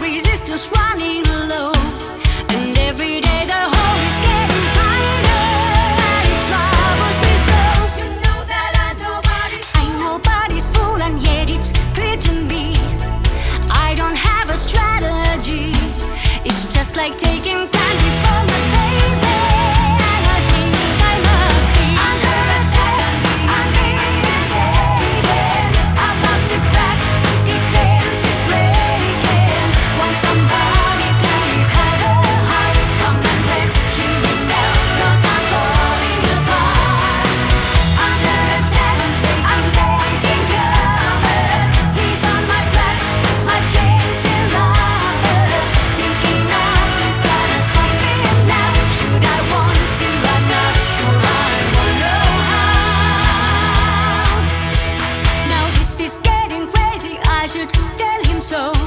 resistance running low. And every day the hole is getting tighter. And it troubles me so. You know that I'm nobody's. I'm nobody's fool, and yet it's clear to me. I don't have a strategy. It's just like taking candy. I should tell him so.